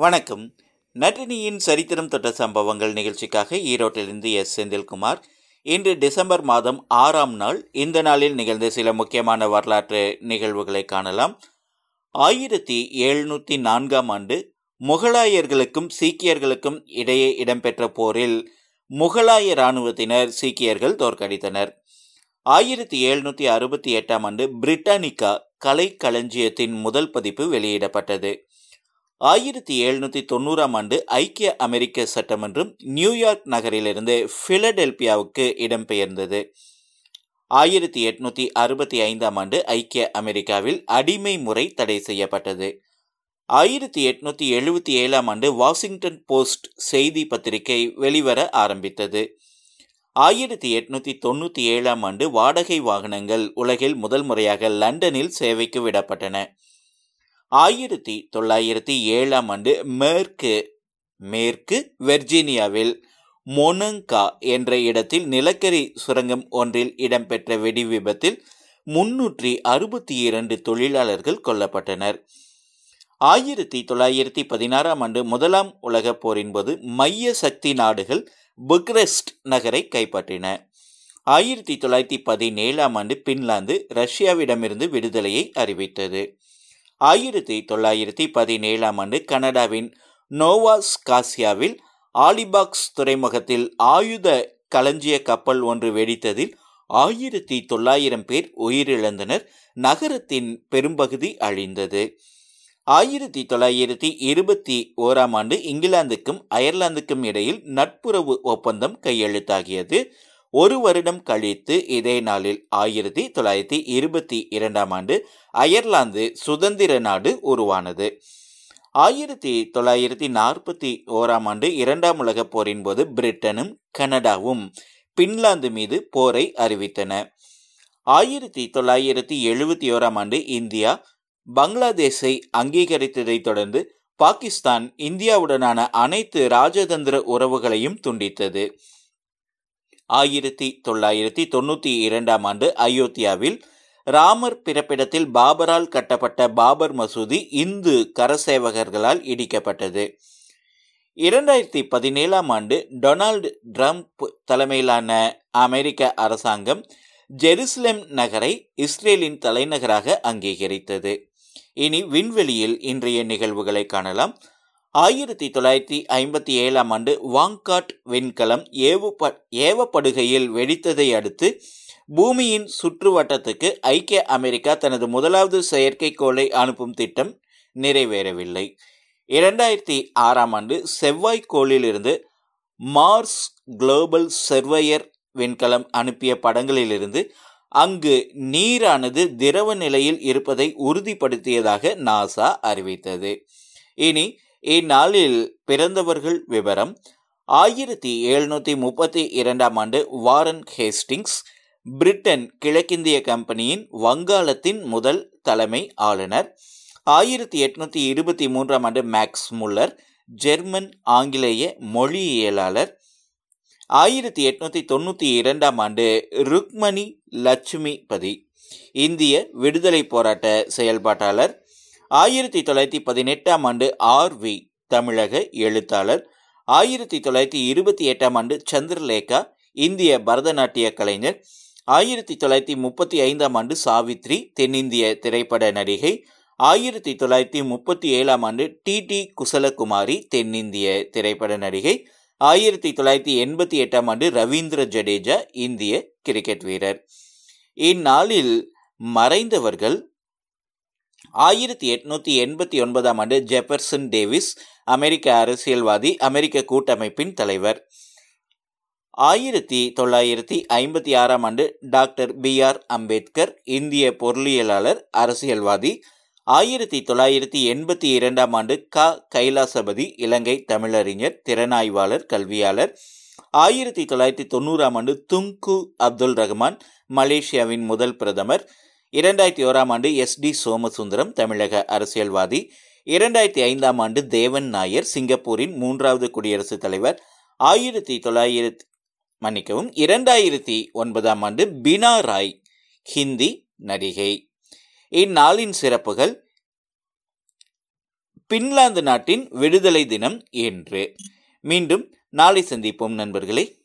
வணக்கம். நட்டினியின் சரித்திரம் தொட்ட சம்பவங்கள் நிகழ்ச்சிக்காக ஈரோட்டிலிருந்து எஸ். செந்தில்குமார். இன்று டிசம்பர் மாதம் ஆறாம் நாள். இந்த நாளில் நிகழ்ந்த சில முக்கியமான வரலாற்று நிகழ்வுகளை காணலாம். ஆயிரத்தி எழுநூற்றி நான்காம் ஆண்டு முகலாயர்களுக்கும் சீக்கியர்களுக்கும் இடையே இடம்பெற்ற போரில் முகலாய இராணுவத்தினர் சீக்கியர்கள் தோற்கடித்தனர். ஆயிரத்தி எழுநூற்றி அறுபத்தி எட்டாம் ஆண்டு பிரிட்டானிக்கா கலை களஞ்சியத்தின் முதல் பதிப்பு வெளியிடப்பட்டது. ஆயிரத்தி எழுநூற்றி தொண்ணூறாம் ஆண்டு ஐக்கிய அமெரிக்க சட்டமன்றம் நியூயார்க் நகரிலிருந்து பிலடெல்பியாவுக்கு இடம்பெயர்ந்தது. ஆயிரத்தி எட்நூத்தி அறுபத்தி ஐந்தாம் ஆண்டு ஐக்கிய அமெரிக்காவில் அடிமை முறை தடை செய்யப்பட்டது. ஆயிரத்தி எட்நூத்தி எழுபத்தி ஏழாம் ஆண்டு வாஷிங்டன் போஸ்ட் செய்தி பத்திரிகை வெளிவர ஆரம்பித்தது. ஆயிரத்தி எட்நூத்தி தொண்ணூற்றி ஏழாம் ஆண்டு வாடகை வாகனங்கள் உலகில் முதல் முறையாக லண்டனில் சேவைக்கு விடப்பட்டன. ஆயிரத்தி தொள்ளாயிரத்தி ஏழாம் ஆண்டு மேற்கு மேற்கு வெர்ஜீனியாவில் மொனங்கா என்ற இடத்தில் நிலக்கரி சுரங்கம் ஒன்றில் இடம்பெற்ற வெடி விபத்தில் முன்னூற்றி அறுபத்தி இரண்டு தொழிலாளர்கள் கொல்லப்பட்டனர். ஆயிரத்தி தொள்ளாயிரத்தி பதினாறாம் ஆண்டு முதலாம் உலகப் போரின் போது மைய சக்தி நாடுகள் புக்ரெஸ்ட் நகரை கைப்பற்றின. ஆயிரத்தி தொள்ளாயிரத்தி பதினேழாம் ஆண்டு பின்லாந்து ரஷ்யாவிடமிருந்து விடுதலையை அறிவித்தது. ஆயிரத்தி தொள்ளாயிரத்தி பதினேழாம் ஆண்டு கனடாவின் நோவாஸ் காசியாவில் ஆலிபாக்ஸ் துறைமுகத்தில் ஆயுத களஞ்சிய கப்பல் ஒன்று வெடித்ததில் ஆயிரத்தி தொள்ளாயிரம் பேர் உயிரிழந்தனர். நகரத்தின் பெரும்பகுதி அழிந்தது. ஆயிரத்தி தொள்ளாயிரத்தி இருபத்தி ஓராம் ஆண்டு இங்கிலாந்துக்கும் அயர்லாந்துக்கும் இடையில் நட்புறவு ஒப்பந்தம் கையெழுத்தாகியது. ஒரு வருடம் கழித்து இதே நாளில் ஆயிரத்தி தொள்ளாயிரத்தி இருபத்தி இரண்டாம் ஆண்டு அயர்லாந்து சுதந்திர நாடு உருவானது. ஆயிரத்தி தொள்ளாயிரத்தி நாற்பத்தி ஓராம் ஆண்டு இரண்டாம் உலகப் போரின் போது பிரிட்டனும் கனடாவும் பின்லாந்து மீது போரை அறிவித்தன. ஆயிரத்தி தொள்ளாயிரத்தி எழுபத்தி ஓராம் ஆண்டு இந்தியா பங்களாதேஷை அங்கீகரித்ததைத் தொடர்ந்து பாகிஸ்தான் இந்தியாவுடனான அனைத்து ராஜதந்திர உறவுகளையும் துண்டித்தது. ஆயிரத்தி தொள்ளாயிரத்தி தொண்ணூற்றி இரண்டாம் ஆண்டு அயோத்தியாவில் ராமர் பிறப்பிடத்தில் பாபரால் கட்டப்பட்ட பாபர் மசூதி இந்து கரசேவகர்களால் இடிக்கப்பட்டது. இரண்டாயிரத்தி பதினேழாம் ஆண்டு டொனால்டு ட்ரம்ப் தலைமையிலான அமெரிக்க அரசாங்கம் ஜெருசலேம் நகரை இஸ்ரேலின் தலைநகராக அங்கீகரித்தது. இனி விண்வெளியில் இன்றைய நிகழ்வுகளை காணலாம். ஆயிரத்தி தொள்ளாயிரத்தி ஐம்பத்தி ஏழாம் ஆண்டு வாங்காட் விண்கலம் ஏவுப ஏவப்படுகையில் வெடித்ததை அடுத்து பூமியின் சுற்றுவட்டத்துக்கு ஐக்கிய அமெரிக்கா தனது முதலாவது செயற்கைக்கோளை அனுப்பும் திட்டம் நிறைவேறவில்லை. இரண்டாயிரத்தி ஆறாம் ஆண்டு செவ்வாய்க்கோளிலிருந்து மார்ஸ் குளோபல் சர்வையர் விண்கலம் அனுப்பிய படங்களிலிருந்து அங்கு நீரானது திரவ நிலையில் இருப்பதை உறுதிப்படுத்தியதாக நாசா அறிவித்தது. இனி இந்நாளில் பிறந்தவர்கள் விவரம். ஆயிரத்தி எழுநூற்றி முப்பத்தி இரண்டாம் ஆண்டு வாரன் ஹேஸ்டிங்ஸ் பிரிட்டன் கிழக்கிந்திய கம்பெனியின் வங்காளத்தின் முதல் தலைமை ஆளுநர். ஆயிரத்தி எட்நூத்தி இருபத்தி மூன்றாம் ஆண்டு மேக்ஸ் முல்லர் ஜெர்மன் ஆங்கிலேய மொழியியலாளர். ஆயிரத்தி எட்நூத்தி தொண்ணூற்றி இரண்டாம் ஆண்டு ருக்மணி லட்சுமிபதி இந்திய விடுதலை போராட்ட செயல்பாட்டாளர். ஆயிரத்தி தொள்ளாயிரத்தி பதினெட்டாம் ஆண்டு ஆர் வி தமிழக எழுத்தாளர் ஆயிரத்தி தொள்ளாயிரத்தி இருபத்தி எட்டாம் ஆண்டு சந்திரலேகா இந்திய பரதநாட்டிய கலைஞர் ஆயிரத்தி தொள்ளாயிரத்தி முப்பத்தி ஐந்தாம் ஆண்டு சாவித்ரி தென்னிந்திய திரைப்பட நடிகை ஆயிரத்தி தொள்ளாயிரத்தி முப்பத்தி ஏழாம் ஆண்டு டி டி குசலகுமாரி தென்னிந்திய திரைப்பட நடிகை ஆயிரத்தி தொள்ளாயிரத்தி எண்பத்தி எட்டாம் ஆண்டு ரவீந்திர ஜடேஜா இந்திய கிரிக்கெட் வீரர். இந்நாளில் மறைந்தவர்கள் ஆயிரத்தி எட்நூத்தி எண்பத்தி ஒன்பதாம் ஆண்டு ஜெபர்சன் டேவிஸ் அமெரிக்க அரசியல்வாதி அமெரிக்க கூட்டமைப்பின் தலைவர். ஆயிரத்தி தொள்ளாயிரத்தி ஐம்பத்தி ஆறாம் ஆண்டு டாக்டர் பி ஆர் அம்பேத்கர் இந்திய பொருளியலாளர் அரசியல்வாதி. ஆயிரத்தி தொள்ளாயிரத்தி எண்பத்தி இரண்டாம் ஆண்டு க. கைலாசபதி இலங்கை தமிழறிஞர் திறனாய்வாளர் கல்வியாளர். ஆயிரத்தி தொள்ளாயிரத்தி தொண்ணூறாம் ஆண்டு துங்கு அப்துல் ரஹ்மான் மலேசியாவின் முதல் பிரதமர். இரண்டாயிரத்தி ஓராம் ஆண்டு எஸ் டி சோமசுந்தரம் தமிழக அரசியல்வாதி. இரண்டாயிரத்தி ஐந்தாம் ஆண்டு தேவன் நாயர் சிங்கப்பூரின் மூன்றாவது குடியரசுத் தலைவர். ஆயிரத்தி தொள்ளாயிரத்தி மன்னிக்கவும் இரண்டாயிரத்தி ஒன்பதாம் ஆண்டு பினா ராய் ஹிந்தி நடிகை. இந்நாளின் சிறப்புகள் பின்லாந்து நாட்டின் விடுதலை தினம் என்று. மீண்டும் நாளை சந்திப்போம் நண்பர்களே.